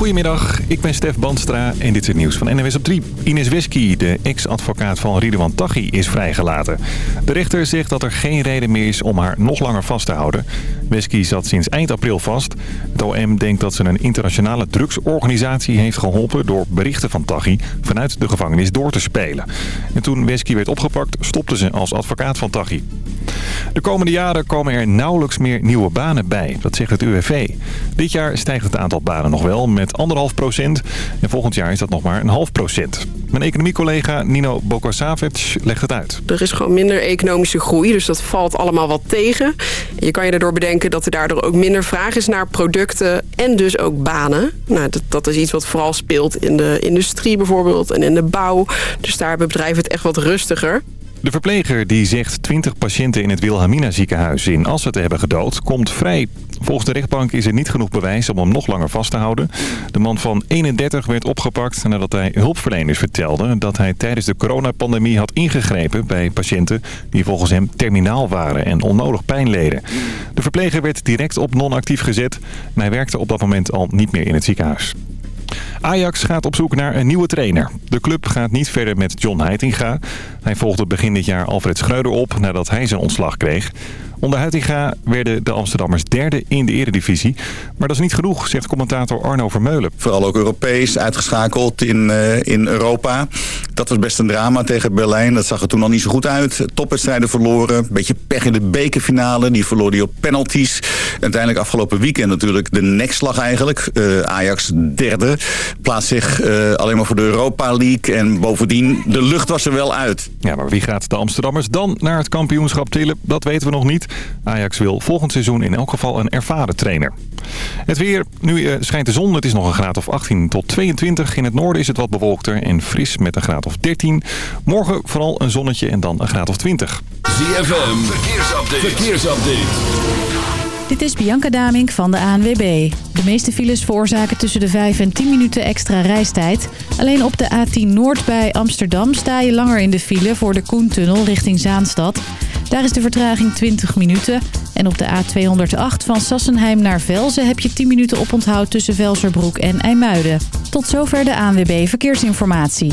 Goedemiddag, ik ben Stef Bandstra en dit is het nieuws van NWS op 3. Ines Wesky, de ex-advocaat van Ridwan Taghi, is vrijgelaten. De rechter zegt dat er geen reden meer is om haar nog langer vast te houden. Wesky zat sinds eind april vast. Het OM denkt dat ze een internationale drugsorganisatie heeft geholpen... door berichten van Taghi vanuit de gevangenis door te spelen. En toen Wesky werd opgepakt, stopte ze als advocaat van Taghi. De komende jaren komen er nauwelijks meer nieuwe banen bij, dat zegt het UWV. Dit jaar stijgt het aantal banen nog wel met anderhalf procent. En volgend jaar is dat nog maar een half procent. Mijn economiecollega Nino Bokosavic legt het uit. Er is gewoon minder economische groei, dus dat valt allemaal wat tegen. Je kan je daardoor bedenken dat er daardoor ook minder vraag is naar producten en dus ook banen. Nou, dat, dat is iets wat vooral speelt in de industrie bijvoorbeeld en in de bouw. Dus daar hebben bedrijven het echt wat rustiger. De verpleger die zegt 20 patiënten in het Wilhelmina ziekenhuis in Assen te hebben gedood, komt vrij. Volgens de rechtbank is er niet genoeg bewijs om hem nog langer vast te houden. De man van 31 werd opgepakt nadat hij hulpverleners vertelde... dat hij tijdens de coronapandemie had ingegrepen bij patiënten... die volgens hem terminaal waren en onnodig pijn leden. De verpleger werd direct op non-actief gezet... en hij werkte op dat moment al niet meer in het ziekenhuis. Ajax gaat op zoek naar een nieuwe trainer. De club gaat niet verder met John Heitinga. Hij volgde begin dit jaar Alfred Schreuder op nadat hij zijn ontslag kreeg. Onder Huitinga werden de Amsterdammers derde in de eredivisie. Maar dat is niet genoeg, zegt commentator Arno Vermeulen. Vooral ook Europees, uitgeschakeld in, uh, in Europa. Dat was best een drama tegen Berlijn. Dat zag er toen al niet zo goed uit. Topwedstrijden verloren. Een beetje pech in de bekerfinale. Die verloor die op penalties. Uiteindelijk afgelopen weekend natuurlijk de nekslag eigenlijk. Uh, Ajax derde. Plaatst zich uh, alleen maar voor de Europa League. En bovendien, de lucht was er wel uit. Ja, maar wie gaat de Amsterdammers dan naar het kampioenschap tillen? Dat weten we nog niet. Ajax wil volgend seizoen in elk geval een ervaren trainer. Het weer. Nu uh, schijnt de zon. Het is nog een graad of 18 tot 22. In het noorden is het wat bewolkter en fris met een graad of 13. Morgen vooral een zonnetje en dan een graad of 20. ZFM. Verkeersupdate. Verkeersupdate. Dit is Bianca Damink van de ANWB. De meeste files veroorzaken tussen de 5 en 10 minuten extra reistijd. Alleen op de A10 Noord bij Amsterdam sta je langer in de file voor de Koentunnel richting Zaanstad. Daar is de vertraging 20 minuten. En op de A208 van Sassenheim naar Velzen heb je 10 minuten oponthoud tussen Velserbroek en IJmuiden. Tot zover de ANWB Verkeersinformatie.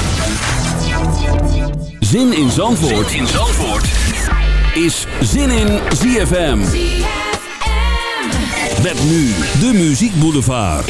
Zin in Zandvoort, zin in Zandvoort. is Zin in ZFM. Met nu de Muziek Boulevard.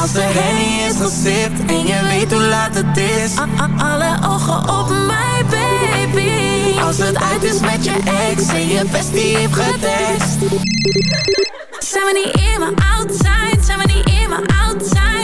Als de hennie is gezipt en je weet hoe laat het is. A Alle ogen op mij, baby. Als het uit is met je ex en je bestie heeft getest. Zijn we niet in mijn outside, zijn we niet in mijn outside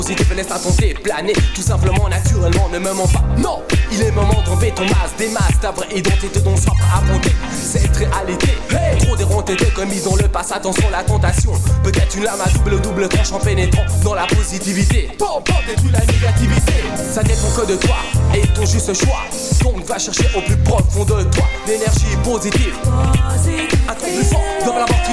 Vibrations positives, laisse-toi tenter, planer tout simplement, naturellement, ne me mens pas. Non, il est moment d'enlever ton masque, des masques, ta vraie identité dont prêt à affronter cette réalité. Hey Trop déronté de commis dans le passé, attention la tentation. Peut-être une lame à double double tranche en pénétrant dans la positivité. Bon, bon, détruis la négativité. Ça dépend que de toi et ton juste choix. Donc va chercher au plus profond de toi l'énergie positive. Un truc plus fort dans la mort qui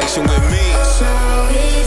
section with me.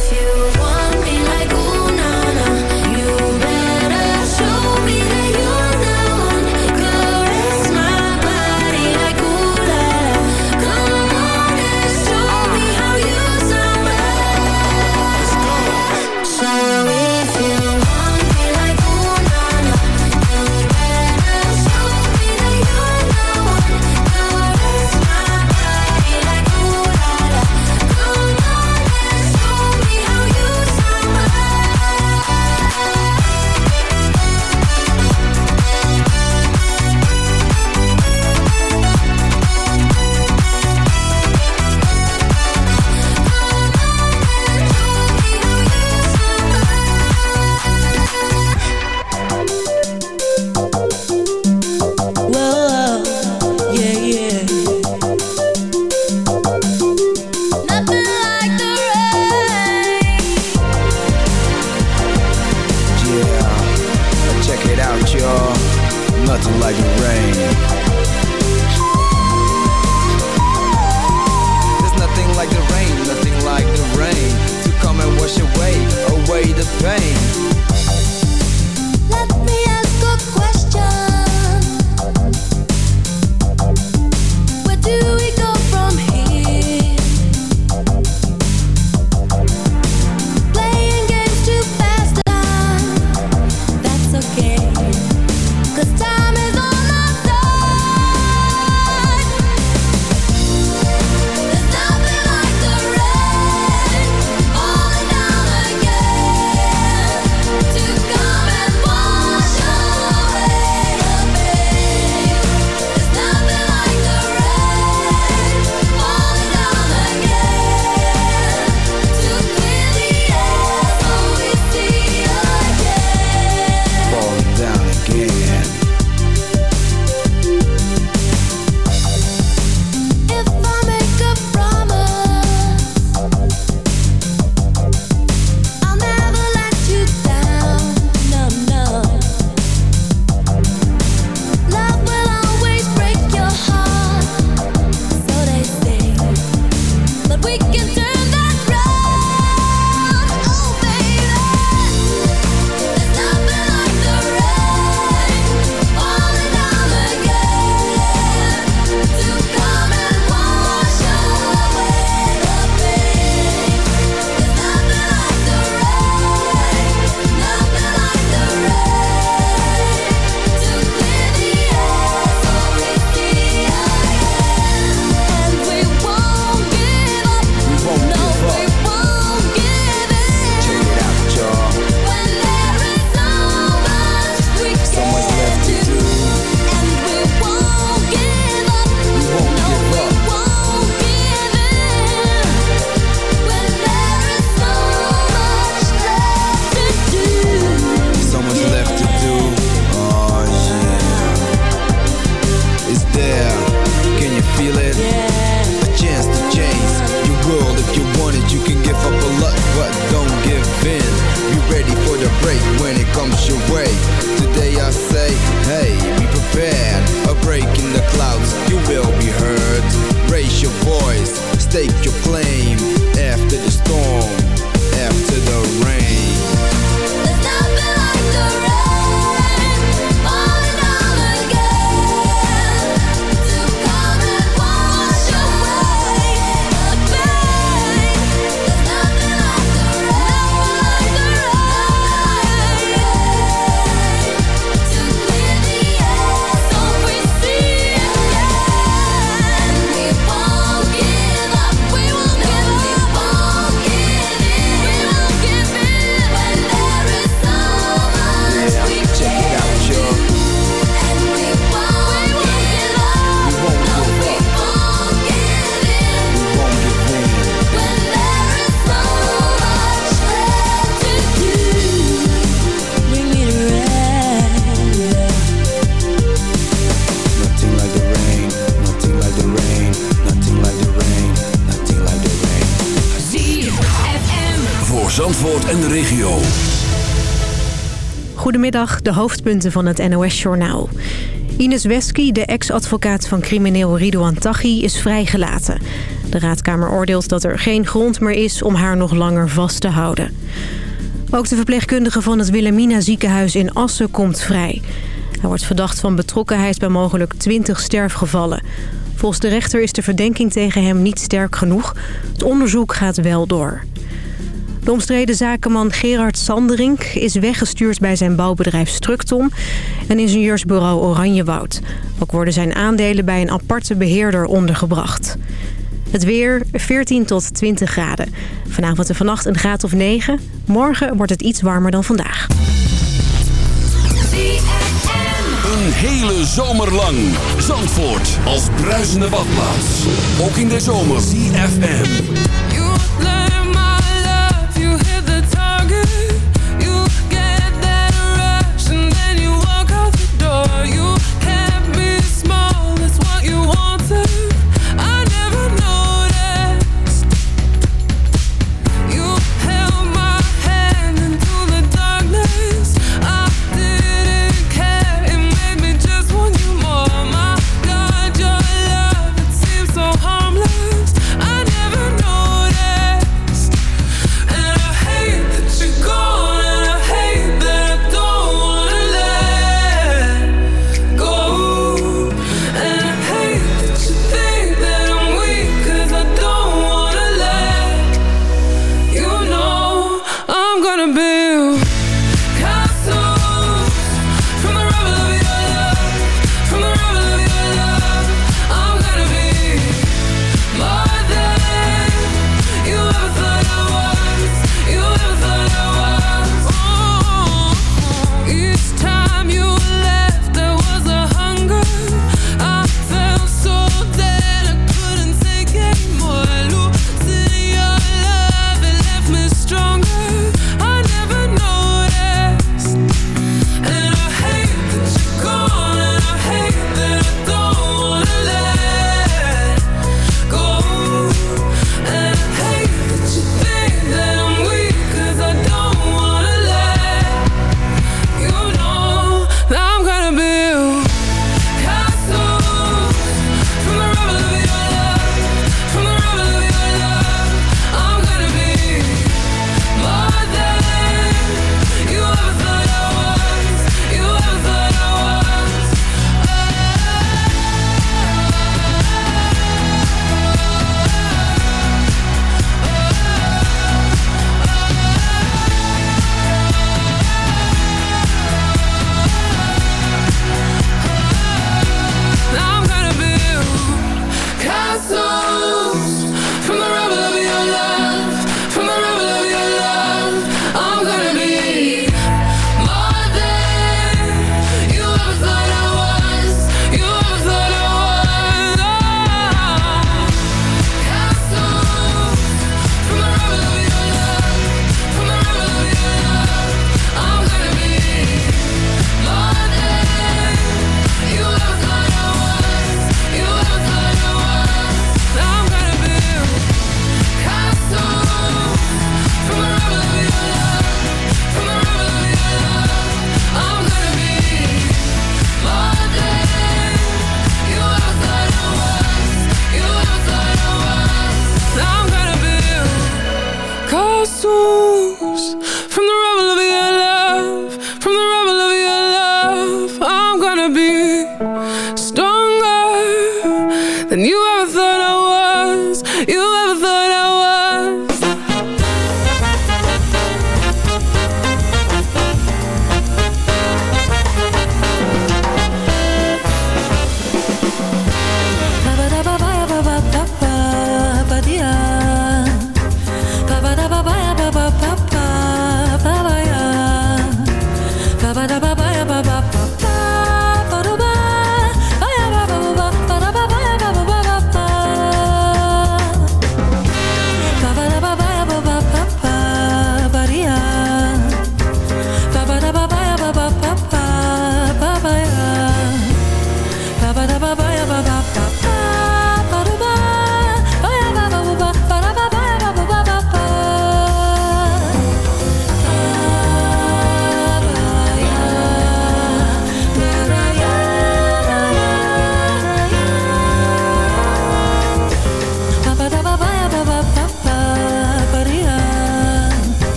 De hoofdpunten van het NOS-journaal. Ines Wesky, de ex-advocaat van crimineel Ridouan Taghi, is vrijgelaten. De raadkamer oordeelt dat er geen grond meer is om haar nog langer vast te houden. Ook de verpleegkundige van het Wilhelmina ziekenhuis in Assen komt vrij. Hij wordt verdacht van betrokkenheid bij mogelijk 20 sterfgevallen. Volgens de rechter is de verdenking tegen hem niet sterk genoeg. Het onderzoek gaat wel door. De omstreden zakenman Gerard Sanderink is weggestuurd bij zijn bouwbedrijf Structon en ingenieursbureau Oranjewoud. Ook worden zijn aandelen bij een aparte beheerder ondergebracht. Het weer 14 tot 20 graden. Vanavond en vannacht een graad of 9. Morgen wordt het iets warmer dan vandaag. Een hele zomer lang. Zandvoort als bruisende badplaats. Ook in de zomer. CFM.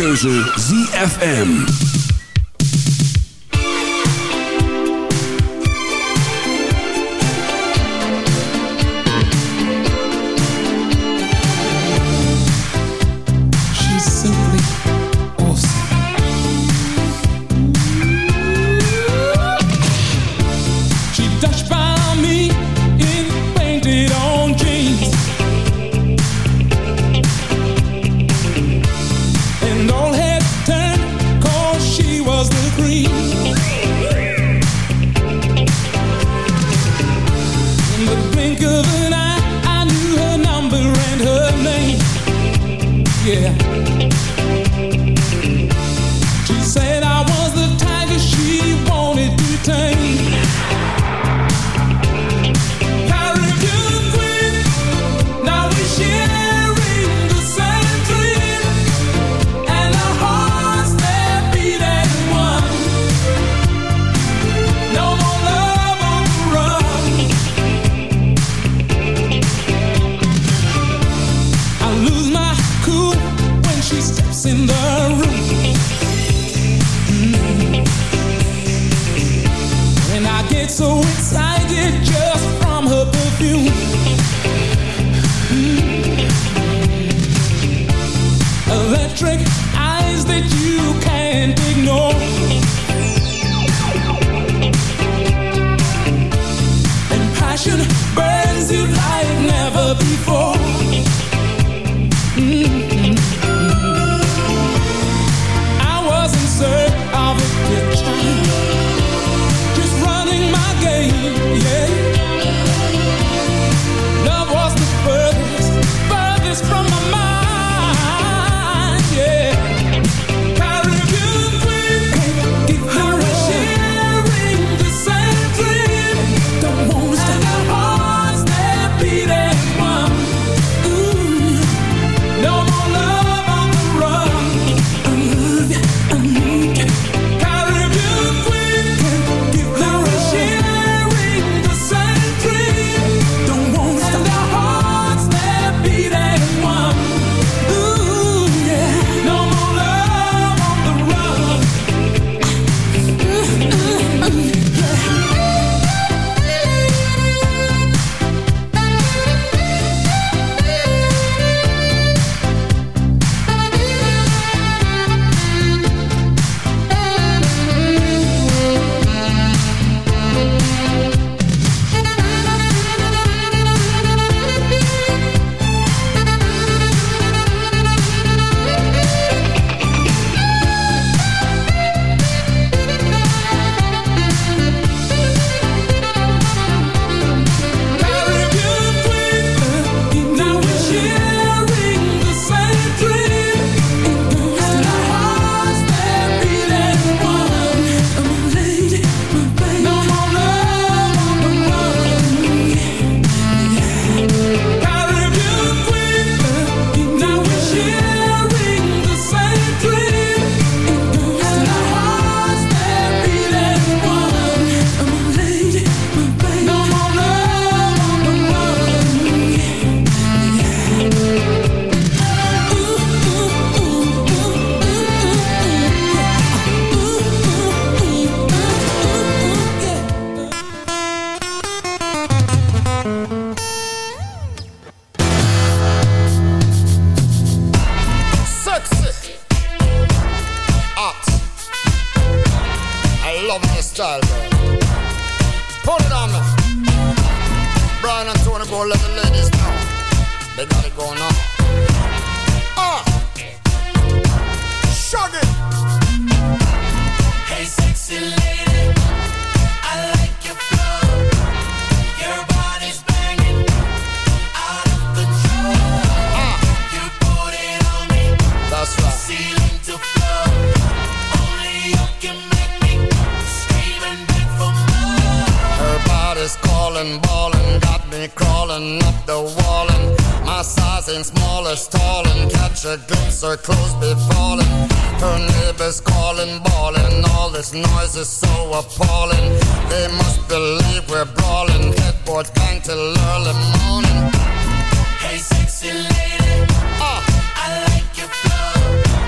keuze ZFM. blink of an eye, I knew her number and her name. Yeah. A glimpse, her clothes be falling. Her neighbors calling, bawling. All this noise is so appalling. They must believe we're brawling. Headboards bang till early morning. Hey, sexy lady, Ah, I like your flow.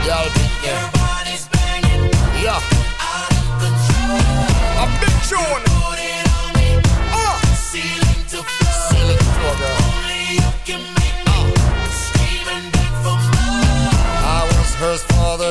y'all be Your body's banging, Yeah, out of control. a big tune.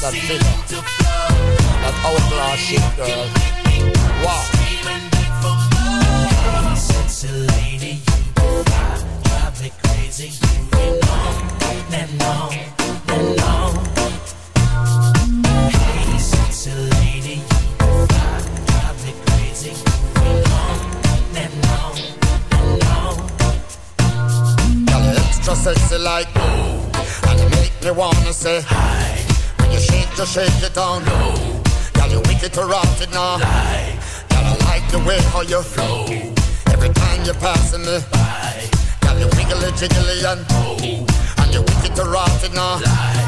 That's that thing. That hourglass shit, girl. Wow. Sexy lady, you drive me crazy. Long, long, long. Hey, sexy lady, you drive me crazy. Long, long, long. you extra sexy like and you make me wanna say hi. You shake, it on low. Girl, you wicked to rot it now. Lie. Girl, I like the way how you flow. Every time you're passing me by. Girl, you wiggly jiggly and oh, and you wicked to rot it now. Girl,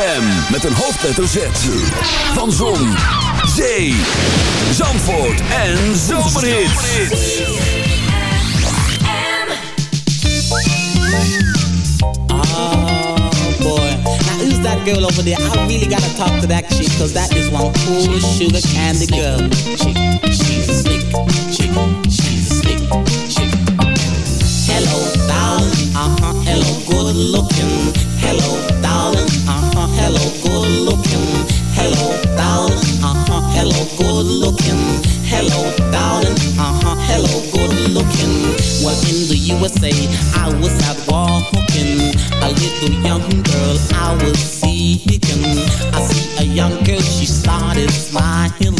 ZFM met een hoofdletter Z. Van Zon, Zee, Zandvoort en Zomerhits. Oh boy. Now who's that girl over there? I really gotta talk to that chick, cause that is one cool sugar candy girl. Chick, she's a slick chick, she's a slick chick. Hello, darling, uh-huh, hello, good looking. Hello, good looking. Hello, darling, uh-huh, hello, good looking. Hello, darling, uh-huh, hello, good looking. Well, in the USA, I was out walking. A little young girl I was seeking. I see a young girl, she started smiling.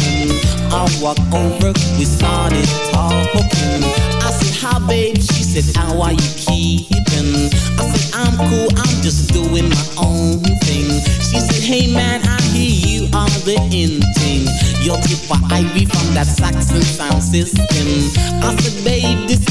I walked over, we started talking. I said, hi babe, she said, how are you keeping? I said, I'm cool, I'm just doing my own the thing. You're Tipper Ivy from that Saxon sound system. I said, babe, this is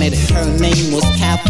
Kermit. Her name was Kathy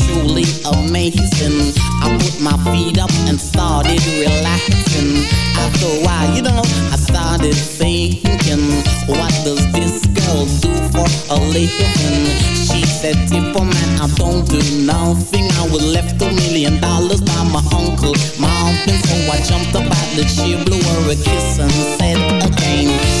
truly amazing. I put my feet up and started relaxing. After a while, you know, I started thinking, what does this girl do for a living? She said, Tipper man, I don't do nothing. I was left a million dollars by my uncle Marvin. So I jumped up out the chair, blew her a kiss and said again,